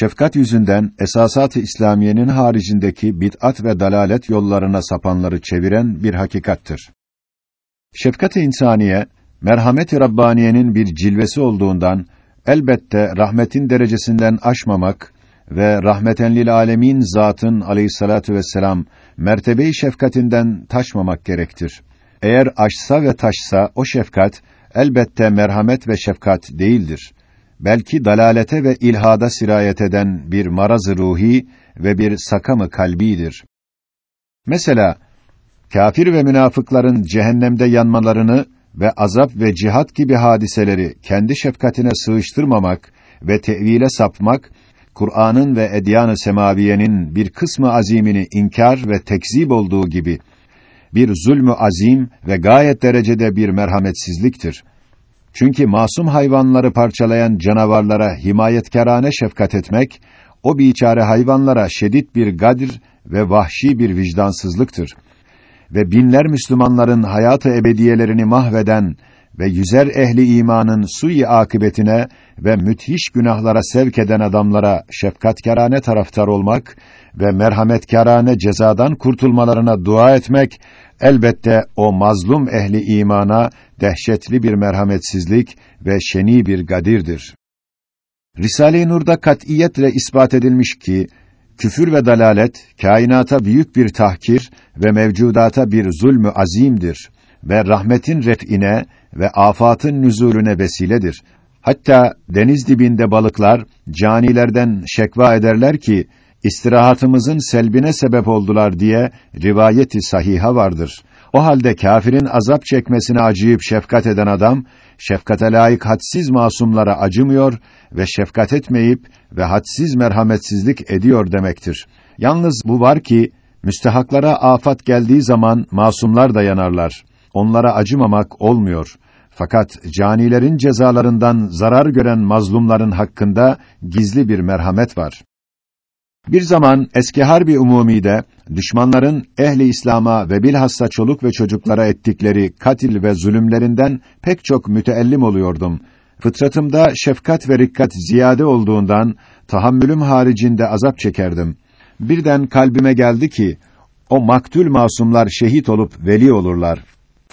şefkat yüzünden esasat-ı İslamiyenin haricindeki bid'at ve dalalet yollarına sapanları çeviren bir hakikattır. Şefkat-i insaniye merhamet-i rabbaniyenin bir cilvesi olduğundan elbette rahmetin derecesinden aşmamak ve rahmeten lil alemin zatın aleyhissalatu vesselam mertebe-i şefkatinden taşmamak gerektir. Eğer aşsa ve taşsa o şefkat elbette merhamet ve şefkat değildir. Belki dalalete ve ilhada sirayet eden bir maraz ruhi ve bir sakamı kalbidir. Mesela kafir ve münafıkların cehennemde yanmalarını ve azap ve cihat gibi hadiseleri kendi şefkatine sığıştırmamak ve tevile sapmak Kur'an'ın ve edyan-ı semaviyenin bir kısmı azimini inkar ve tekzip olduğu gibi bir zulmü azim ve gayet derecede bir merhametsizliktir. Çünkü masum hayvanları parçalayan canavarlara himayetkarane şefkat etmek, o biçare hayvanlara şedid bir gadir ve vahşi bir vicdansızlıktır. Ve binler Müslümanların hayatı ebediyelerini mahveden ve yüzer ehli imanın sui akıbetine ve müthiş günahlara sevk eden adamlara şefkatkârane taraftar olmak ve merhametkârane cezadan kurtulmalarına dua etmek elbette o mazlum ehli imana dehşetli bir merhametsizlik ve şeni bir gadirdir. Risale-i Nur'da katiyetle ispat edilmiş ki küfür ve dalalet kainata büyük bir tahkir ve mevcudata bir zulmü azimdir ve rahmetin ref'ine ve afatın nüzulüne vesiledir. Hatta deniz dibinde balıklar canilerden şekva ederler ki istirahatımızın selbine sebep oldular diye rivayeti sahiha vardır. O halde kafirin azap çekmesine acıyıp şefkat eden adam şefkate layık hadsiz masumlara acımıyor ve şefkat etmeyip ve hadsiz merhametsizlik ediyor demektir. Yalnız bu var ki müstehaklara afat geldiği zaman masumlar da yanarlar. Onlara acımamak olmuyor. Fakat canilerin cezalarından zarar gören mazlumların hakkında gizli bir merhamet var. Bir zaman eski harbi umumide düşmanların ehli İslam'a ve bilhassa çoluk ve çocuklara ettikleri katil ve zulümlerinden pek çok müteellim oluyordum. Fıtratımda şefkat ve rikkat ziyade olduğundan tahammülüm haricinde azap çekerdim. Birden kalbime geldi ki o maktul masumlar şehit olup veli olurlar.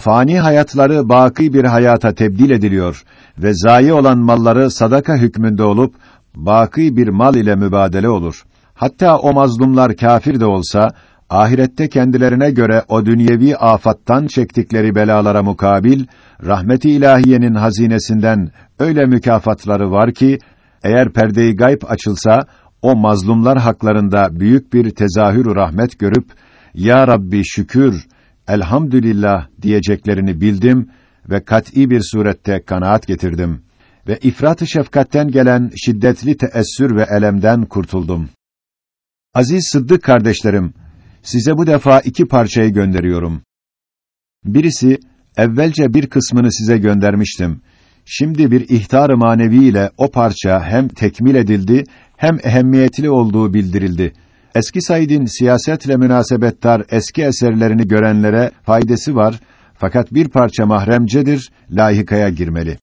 Fani hayatları baki bir hayata tebdil ediliyor ve zayi olan malları sadaka hükmünde olup baki bir mal ile mübadele olur. Hatta o mazlumlar kafir de olsa ahirette kendilerine göre o dünyevi afattan çektikleri belalara mukabil rahmeti ilahiyenin hazinesinden öyle mükafatları var ki eğer perde-i gayb açılsa o mazlumlar haklarında büyük bir tezahür rahmet görüp ya Rabbi şükür elhamdülillah diyeceklerini bildim ve kat'î bir surette kanaat getirdim ve ifrat-ı şefkatten gelen şiddetli teessür ve elemden kurtuldum. Aziz Sıddık kardeşlerim, size bu defa iki parçayı gönderiyorum. Birisi, evvelce bir kısmını size göndermiştim. Şimdi bir ihtar-ı ile o parça hem tekmil edildi, hem ehemmiyetli olduğu bildirildi. Eski Said'in siyasetle münasebettar eski eserlerini görenlere faydası var, fakat bir parça mahremcedir, lahikaya girmeli.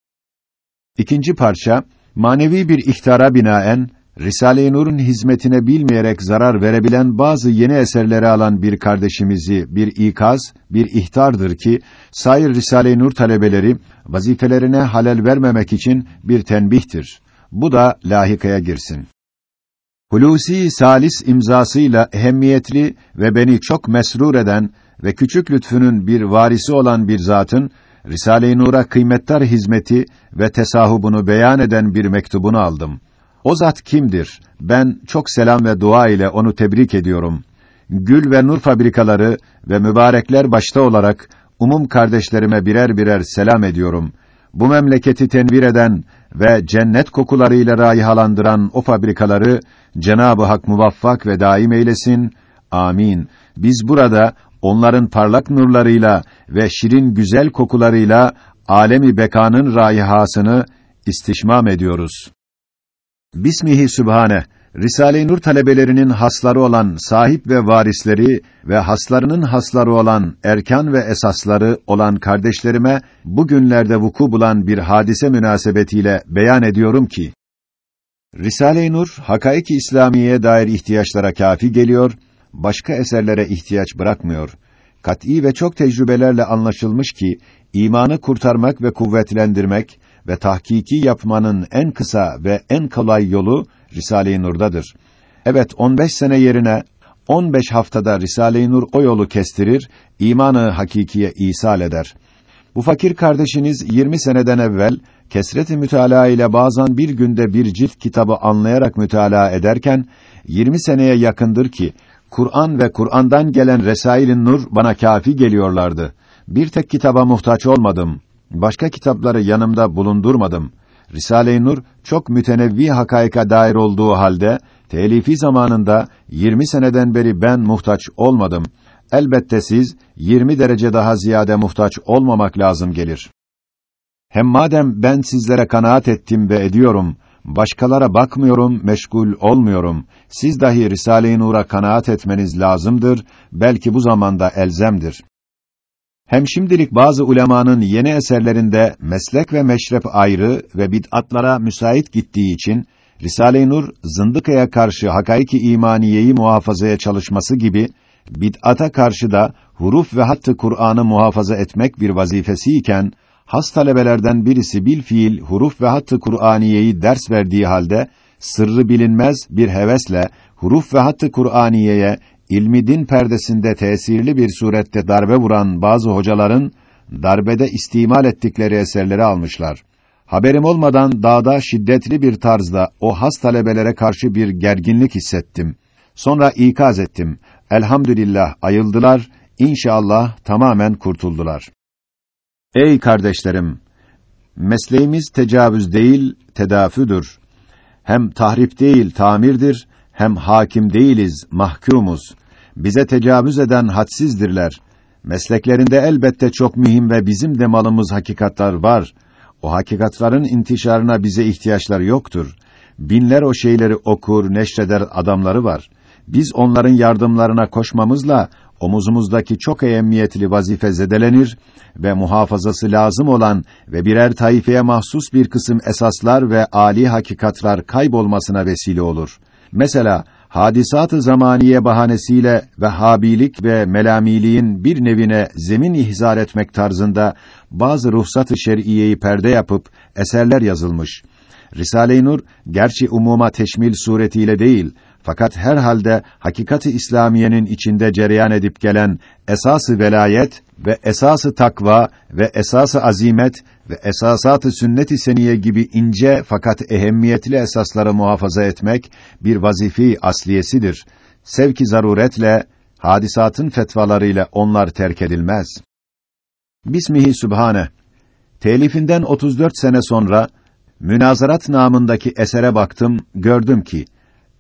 İkinci parça, manevi bir ihtara binaen, Risale-i Nur'un hizmetine bilmeyerek zarar verebilen bazı yeni eserleri alan bir kardeşimizi bir ikaz, bir ihtardır ki sair Risale-i Nur talebeleri vazifelerine halel vermemek için bir tenbihtir. Bu da lahikaya girsin. Hulusi Salis imzasıyla ehemmiyetli ve beni çok mesrur eden ve küçük lütfunun bir varisi olan bir zatın Risale-i Nur'a kıymettar hizmeti ve tesahubunu beyan eden bir mektubunu aldım. O zat kimdir? Ben çok selam ve dua ile onu tebrik ediyorum. Gül ve nur fabrikaları ve mübarekler başta olarak umum kardeşlerime birer birer selam ediyorum. Bu memleketi tenvir eden ve cennet kokularıyla raihalandıran o fabrikaları Cenab-ı Hak muvaffak ve daim eylesin. Amin. Biz burada onların parlak nurlarıyla ve şirin güzel kokularıyla alemi bekanın raihasını istişmam ediyoruz. Bismihi Sübhane Risale-i Nur talebelerinin hasları olan sahip ve varisleri ve haslarının hasları olan erkan ve esasları olan kardeşlerime bugünlerde vuku bulan bir hadise münasebetiyle beyan ediyorum ki Risale-i Nur, hakaiki İslamiye'ye dair ihtiyaçlara kafi geliyor, başka eserlere ihtiyaç bırakmıyor. Kat'î ve çok tecrübelerle anlaşılmış ki, imanı kurtarmak ve kuvvetlendirmek ve tahkiki yapmanın en kısa ve en kolay yolu Risale-i Nur'dadır. Evet, 15 sene yerine 15 haftada Risale-i Nur o yolu kestirir, imanı hakikiye isal eder. Bu fakir kardeşiniz 20 seneden evvel kesret-i mütalaa ile bazen bir günde bir cilt kitabı anlayarak mütalaa ederken 20 seneye yakındır ki Kur'an ve Kur'an'dan gelen Resailin Nur bana kafi geliyorlardı. Bir tek kitaba muhtaç olmadım. Başka kitapları yanımda bulundurmadım. Risale-i Nur çok mütenevvi hakaika dair olduğu halde telifi zamanında 20 seneden beri ben muhtaç olmadım. Elbette siz 20 derece daha ziyade muhtaç olmamak lazım gelir. Hem madem ben sizlere kanaat ettim ve ediyorum, başkalara bakmıyorum, meşgul olmuyorum. Siz dahi Risale-i Nur'a kanaat etmeniz lazımdır, belki bu zamanda elzemdir. Hem şimdilik bazı ulemanın yeni eserlerinde meslek ve meşrep ayrı ve bid'atlara müsait gittiği için Risale-i Nur zındıkaya karşı hakaiki imaniyeyi muhafazaya çalışması gibi bid'ata karşı da huruf ve hattı Kur'an'ı muhafaza etmek bir vazifesi iken has talebelerden birisi bil fiil huruf ve hattı Kur'aniyeyi ders verdiği halde sırrı bilinmez bir hevesle huruf ve hattı Kur'aniyeye ilmi din perdesinde tesirli bir surette darbe vuran bazı hocaların darbede istimal ettikleri eserleri almışlar. Haberim olmadan dağda şiddetli bir tarzda o has talebelere karşı bir gerginlik hissettim. Sonra ikaz ettim. Elhamdülillah ayıldılar, inşallah tamamen kurtuldular. Ey kardeşlerim! Mesleğimiz tecavüz değil, tedafüdür. Hem tahrip değil, tamirdir, hem hakim değiliz, mahkumuz. Bize tecavüz eden hadsizdirler. Mesleklerinde elbette çok mühim ve bizim de malımız hakikatlar var. O hakikatların intişarına bize ihtiyaçlar yoktur. Binler o şeyleri okur, neşreder adamları var. Biz onların yardımlarına koşmamızla omuzumuzdaki çok ehemmiyetli vazife zedelenir ve muhafazası lazım olan ve birer taifeye mahsus bir kısım esaslar ve âli hakikatlar kaybolmasına vesile olur. Mesela hadisat-ı zamaniye bahanesiyle Vehhabilik ve melamiliğin bir nevine zemin ihzar etmek tarzında bazı ruhsat-ı şer'iyeyi perde yapıp eserler yazılmış. Risale-i Nur gerçi umuma teşmil suretiyle değil fakat her halde hakikati İslamiyenin içinde cereyan edip gelen esası velayet ve esası takva ve esası azimet ve esasat-ı sünnet-i seniye gibi ince fakat ehemmiyetli esasları muhafaza etmek bir vazifi asliyesidir. Sevki zaruretle hadisatın fetvalarıyla onlar terk edilmez. Bismihi Sübhane. Telifinden 34 sene sonra Münazarat namındaki esere baktım, gördüm ki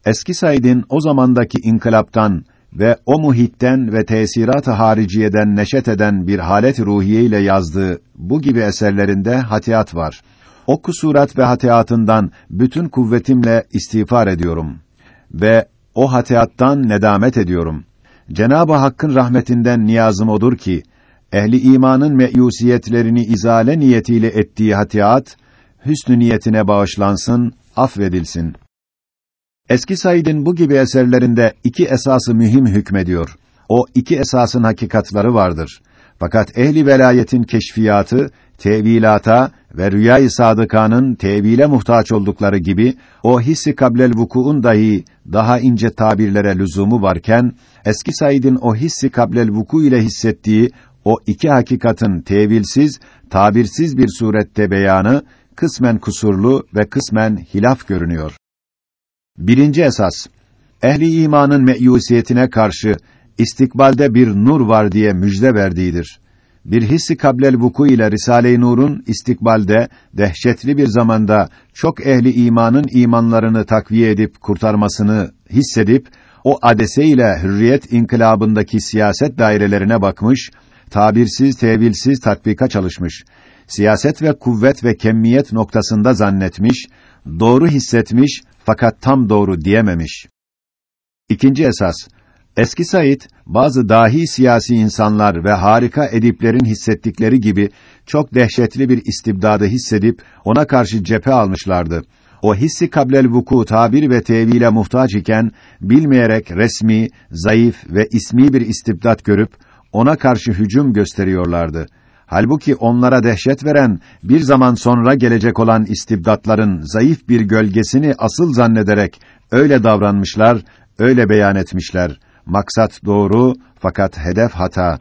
Eski Said'in o zamandaki inkılaptan ve o muhitten ve tesirat-ı hariciyeden neşet eden bir halet ruhiye ile yazdığı bu gibi eserlerinde hatiyat var. O kusurat ve hatiyatından bütün kuvvetimle istiğfar ediyorum ve o hatiyattan nedamet ediyorum. Cenab-ı Hakk'ın rahmetinden niyazım odur ki ehli imanın meyusiyetlerini izale niyetiyle ettiği hatiyat hüsnü niyetine bağışlansın, affedilsin. Eski Said'in bu gibi eserlerinde iki esası mühim hükmediyor. O iki esasın hakikatları vardır. Fakat ehli velayetin keşfiyatı, tevilata ve rüyâ-i sadıkanın tevile muhtaç oldukları gibi o hissi kablel vukuun dahi daha ince tabirlere lüzumu varken eski Said'in o hissi kablel vuku ile hissettiği o iki hakikatın tevilsiz, tabirsiz bir surette beyanı kısmen kusurlu ve kısmen hilaf görünüyor. Birinci esas, ehli imanın meyusiyetine karşı istikbalde bir nur var diye müjde verdiğidir. Bir hissi kablel vuku ile Risale-i Nur'un istikbalde dehşetli bir zamanda çok ehli imanın imanlarını takviye edip kurtarmasını hissedip o adese ile hürriyet inkılabındaki siyaset dairelerine bakmış, tabirsiz, tevilsiz tatbika çalışmış. Siyaset ve kuvvet ve kemmiyet noktasında zannetmiş, doğru hissetmiş fakat tam doğru diyememiş. İkinci esas, eski Said bazı dahi siyasi insanlar ve harika ediplerin hissettikleri gibi çok dehşetli bir istibdadı hissedip ona karşı cephe almışlardı. o hissi kablel vuku tabir ve tevile muhtaç iken bilmeyerek resmi, zayıf ve ismi bir istibdat görüp ona karşı hücum gösteriyorlardı. Halbuki onlara dehşet veren bir zaman sonra gelecek olan istibdatların zayıf bir gölgesini asıl zannederek öyle davranmışlar, öyle beyan etmişler. Maksat doğru fakat hedef hata.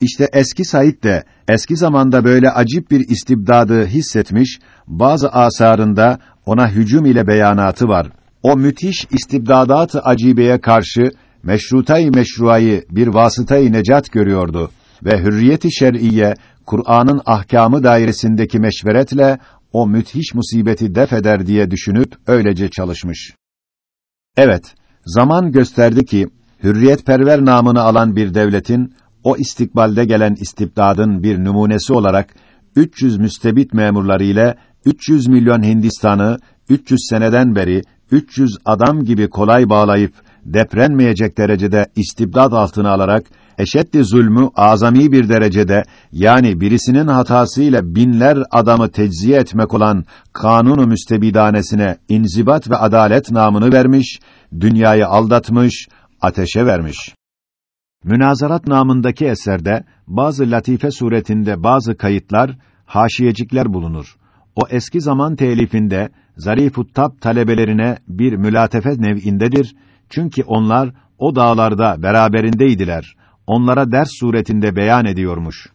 İşte eski Said de eski zamanda böyle acip bir istibdadı hissetmiş, bazı asarında ona hücum ile beyanatı var. O müthiş istibdadat-ı acibeye karşı meşrutay meşruayı bir vasıtayı necat görüyordu ve hürriyeti şer'iye Kur'an'ın ahkamı dairesindeki meşveretle o müthiş musibeti def eder diye düşünüp öylece çalışmış. Evet, zaman gösterdi ki hürriyetperver namını alan bir devletin o istikbalde gelen istibdadın bir numunesi olarak 300 müstebit memurları ile 300 milyon Hindistan'ı 300 seneden beri 300 adam gibi kolay bağlayıp deprenmeyecek derecede istibdad altına alarak eşeddi zulmü azami bir derecede yani birisinin hatasıyla binler adamı tecziye etmek olan kanunu müstebidanesine inzibat ve adalet namını vermiş, dünyayı aldatmış, ateşe vermiş. Münazarat namındaki eserde bazı latife suretinde bazı kayıtlar, haşiyecikler bulunur. O eski zaman telifinde Zarifut Tab talebelerine bir mülatefe nev'indedir. Çünkü onlar o dağlarda beraberindeydiler. Onlara ders suretinde beyan ediyormuş.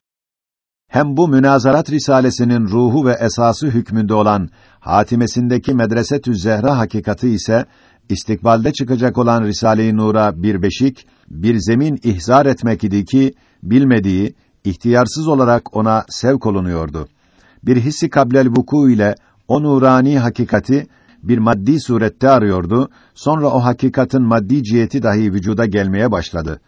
Hem bu münazarat risalesinin ruhu ve esası hükmünde olan hatimesindeki Medresetü Zehra hakikati ise istikbalde çıkacak olan Risale-i Nur'a bir beşik, bir zemin ihzar etmek idi ki bilmediği, ihtiyarsız olarak ona sevk olunuyordu. Bir hissi kablel vuku ile o nurani hakikati bir maddi surette arıyordu. Sonra o hakikatin maddi ciheti dahi vücuda gelmeye başladı.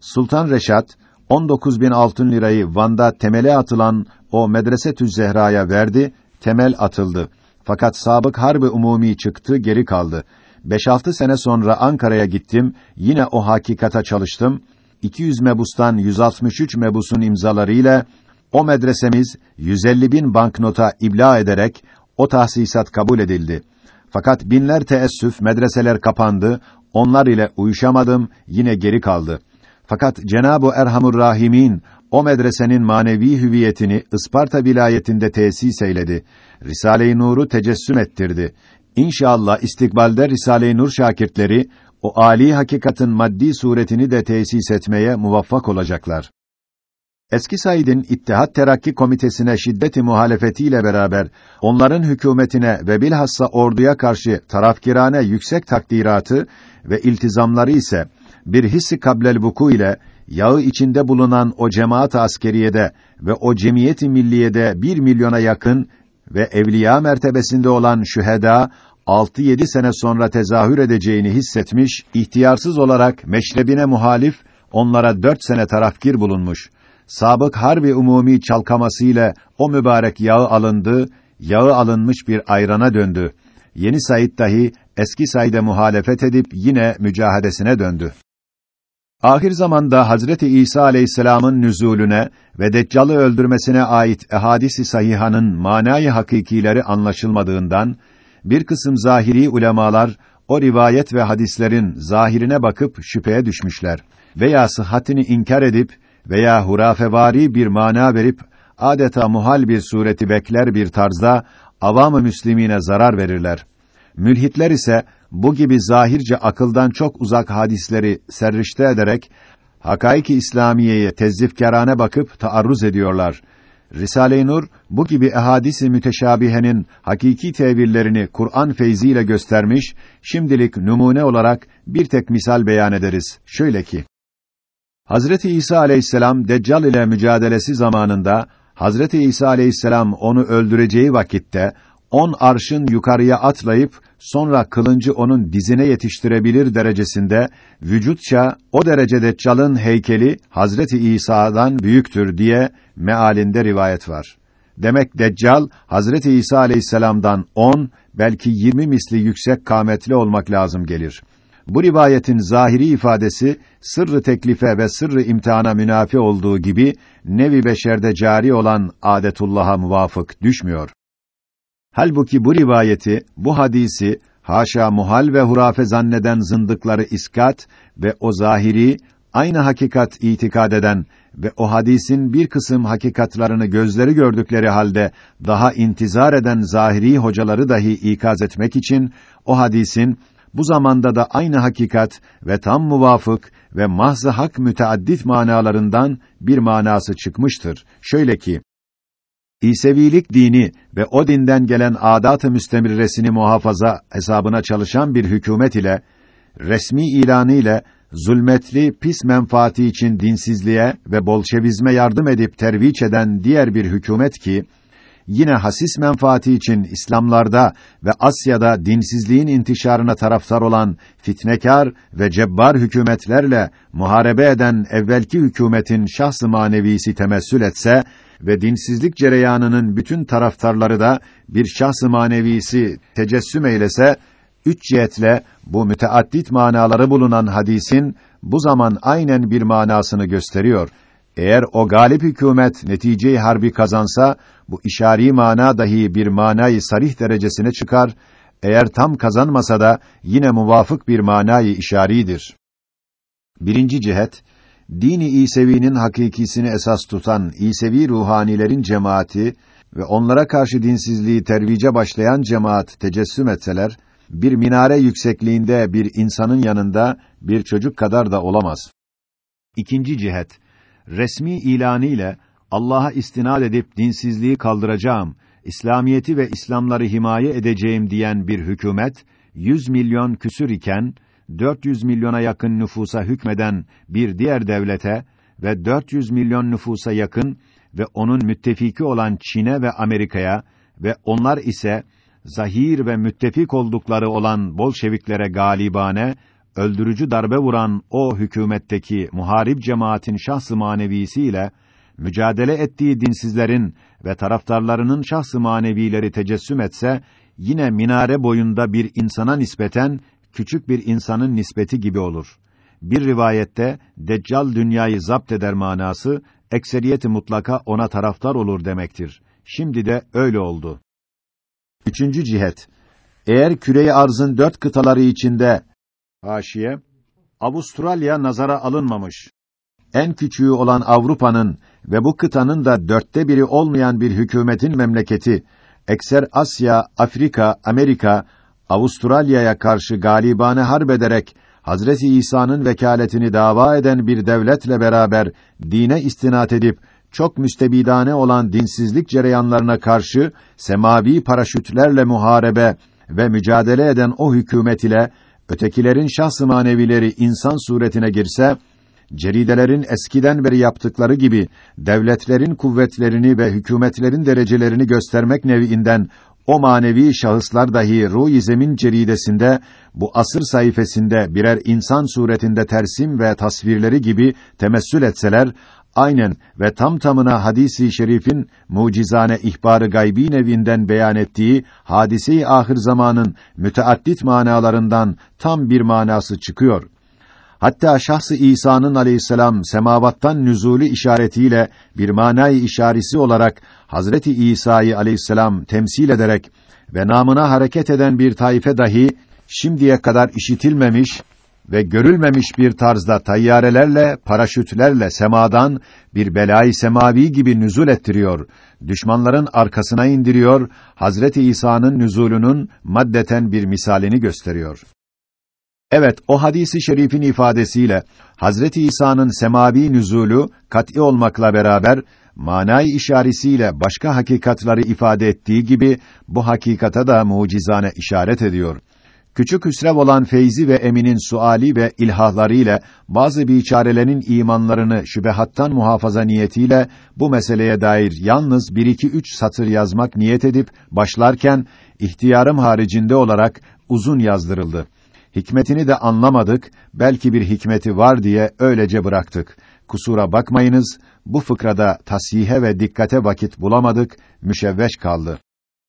Sultan Reşat 19 bin altın lirayı Van'da temele atılan o medrese Zehra'ya verdi, temel atıldı. Fakat sabık harbi umumi çıktı, geri kaldı. 5-6 sene sonra Ankara'ya gittim, yine o hakikata çalıştım. 200 mebustan 163 mebusun imzalarıyla o medresemiz 150 bin banknota ibla ederek o tahsisat kabul edildi. Fakat binler teessüf medreseler kapandı, onlar ile uyuşamadım, yine geri kaldı. Fakat Cenab-ı Erhamur Rahimin o medresenin manevi hüviyetini Isparta vilayetinde tesis eyledi. Risale-i Nur'u tecessüm ettirdi. İnşallah istikbalde Risale-i Nur şakirtleri o âli hakikatin maddi suretini de tesis etmeye muvaffak olacaklar. Eski Said'in İttihat Terakki Komitesi'ne şiddeti muhalefetiyle beraber onların hükümetine ve bilhassa orduya karşı tarafkirane yüksek takdiratı ve iltizamları ise bir hissi kablel vuku ile yağı içinde bulunan o cemaat askeriyede ve o cemiyeti milliyede bir milyona yakın ve evliya mertebesinde olan şüheda 6-7 sene sonra tezahür edeceğini hissetmiş, ihtiyarsız olarak meşrebine muhalif onlara dört sene tarafkir bulunmuş. Sabık harbi umumi çalkamasıyla o mübarek yağı alındı, yağı alınmış bir ayrana döndü. Yeni Said dahi eski Said'e muhalefet edip yine mücahedesine döndü. Ahir zamanda Hazreti İsa Aleyhisselam'ın nüzulüne ve Deccal'ı öldürmesine ait ehadis-i sahihanın manayı hakikileri anlaşılmadığından bir kısım zahiri ulemalar o rivayet ve hadislerin zahirine bakıp şüpheye düşmüşler veya sıhhatini inkar edip veya hurafevari bir mana verip adeta muhal bir sureti bekler bir tarzda avam-ı müslimine zarar verirler. Mülhitler ise bu gibi zahirce akıldan çok uzak hadisleri serrişte ederek hakaiki İslamiye'ye tezzifkârane bakıp taarruz ediyorlar. Risale-i Nur bu gibi ehadis-i müteşabihenin hakiki tevillerini Kur'an feyziyle göstermiş, şimdilik numune olarak bir tek misal beyan ederiz. Şöyle ki: Hazreti İsa aleyhisselam Deccal ile mücadelesi zamanında Hazreti İsa aleyhisselam onu öldüreceği vakitte on arşın yukarıya atlayıp sonra kılıncı onun dizine yetiştirebilir derecesinde vücutça o derece Deccal'ın heykeli Hazreti İsa'dan büyüktür diye mealinde rivayet var. Demek Deccal Hazreti İsa aleyhisselam'dan on belki yirmi misli yüksek kâmetli olmak lazım gelir. Bu rivayetin zahiri ifadesi sırrı teklife ve sırrı imtihana münafi olduğu gibi nevi beşerde cari olan adetullah'a muvafık düşmüyor. Halbuki bu rivayeti, bu hadisi haşa muhal ve hurafe zanneden zındıkları iskat ve o zahiri aynı hakikat itikad eden ve o hadisin bir kısım hakikatlarını gözleri gördükleri halde daha intizar eden zahiri hocaları dahi ikaz etmek için o hadisin bu zamanda da aynı hakikat ve tam muvafık ve mahz hak müteaddit manalarından bir manası çıkmıştır. Şöyle ki İsevilik dini ve o dinden gelen adat-ı müstemirresini muhafaza hesabına çalışan bir hükümet ile resmi ilanı ile zulmetli pis menfaati için dinsizliğe ve bolşevizme yardım edip terviç eden diğer bir hükümet ki yine hasis menfaati için İslamlarda ve Asya'da dinsizliğin intişarına taraftar olan fitnekar ve cebbar hükümetlerle muharebe eden evvelki hükümetin şahs-ı manevisi temessül etse ve dinsizlik cereyanının bütün taraftarları da bir şahs-ı manevisi tecessüm eylese üç cihetle bu müteaddit manaları bulunan hadisin bu zaman aynen bir manasını gösteriyor. Eğer o galip hükümet neticeyi harbi kazansa bu işari mana dahi bir manayı sarih derecesine çıkar. Eğer tam kazanmasa da yine muvafık bir manayı işaridir. Birinci cihet dini İsevi'nin hakikisini esas tutan İsevi ruhanilerin cemaati ve onlara karşı dinsizliği tervice başlayan cemaat tecessüm etseler, bir minare yüksekliğinde bir insanın yanında bir çocuk kadar da olamaz. İkinci cihet, resmi ilanı ile Allah'a istinad edip dinsizliği kaldıracağım, İslamiyeti ve İslamları himaye edeceğim diyen bir hükümet, 100 milyon küsür iken, 400 milyona yakın nüfusa hükmeden bir diğer devlete ve 400 milyon nüfusa yakın ve onun müttefiki olan Çin'e ve Amerika'ya ve onlar ise zahir ve müttefik oldukları olan Bolşeviklere galibane, öldürücü darbe vuran o hükümetteki muharip cemaatin şahs-ı manevisiyle mücadele ettiği dinsizlerin ve taraftarlarının şahs-ı manevileri tecessüm etse yine minare boyunda bir insana nispeten küçük bir insanın nispeti gibi olur. Bir rivayette Deccal dünyayı zapt eder manası ekseriyeti mutlaka ona taraftar olur demektir. Şimdi de öyle oldu. Üçüncü cihet. Eğer küreyi arzın dört kıtaları içinde haşiye Avustralya nazara alınmamış. En küçüğü olan Avrupa'nın ve bu kıtanın da dörtte biri olmayan bir hükümetin memleketi, ekser Asya, Afrika, Amerika, Avustralya'ya karşı galibane harp ederek Hazreti İsa'nın vekaletini dava eden bir devletle beraber dine istinat edip çok müstebidane olan dinsizlik cereyanlarına karşı semavi paraşütlerle muharebe ve mücadele eden o hükümet ile ötekilerin şahs-ı manevileri insan suretine girse ceridelerin eskiden beri yaptıkları gibi devletlerin kuvvetlerini ve hükümetlerin derecelerini göstermek neviinden o manevi şahıslar dahi ruh zemin ceridesinde bu asır sayfasında birer insan suretinde tersim ve tasvirleri gibi temessül etseler aynen ve tam tamına hadisi şerifin mucizane ihbarı gaybi nevinden beyan ettiği hadise-i ahir zamanın müteaddit manalarından tam bir manası çıkıyor. Hatta şahsı İsa'nın aleyhisselam semavattan nüzulü işaretiyle bir manayı işaresi olarak Hazreti İsa'yı aleyhisselam temsil ederek ve namına hareket eden bir taife dahi şimdiye kadar işitilmemiş ve görülmemiş bir tarzda tayyarelerle, paraşütlerle semadan bir belayı semavi gibi nüzul ettiriyor. Düşmanların arkasına indiriyor. Hazreti İsa'nın nüzulünün maddeten bir misalini gösteriyor. Evet, o hadisi şerifin ifadesiyle Hazreti İsa'nın semavi nüzulü kat'î olmakla beraber manay işaretiyle başka hakikatları ifade ettiği gibi bu hakikata da mucizane işaret ediyor. Küçük hüsrev olan Feyzi ve Emin'in suali ve ilhahlarıyla bazı biçarelerin imanlarını şübehattan muhafaza niyetiyle bu meseleye dair yalnız bir iki üç satır yazmak niyet edip başlarken ihtiyarım haricinde olarak uzun yazdırıldı. Hikmetini de anlamadık, belki bir hikmeti var diye öylece bıraktık. Kusura bakmayınız, bu fıkrada tasihe ve dikkate vakit bulamadık, müşevveş kaldı.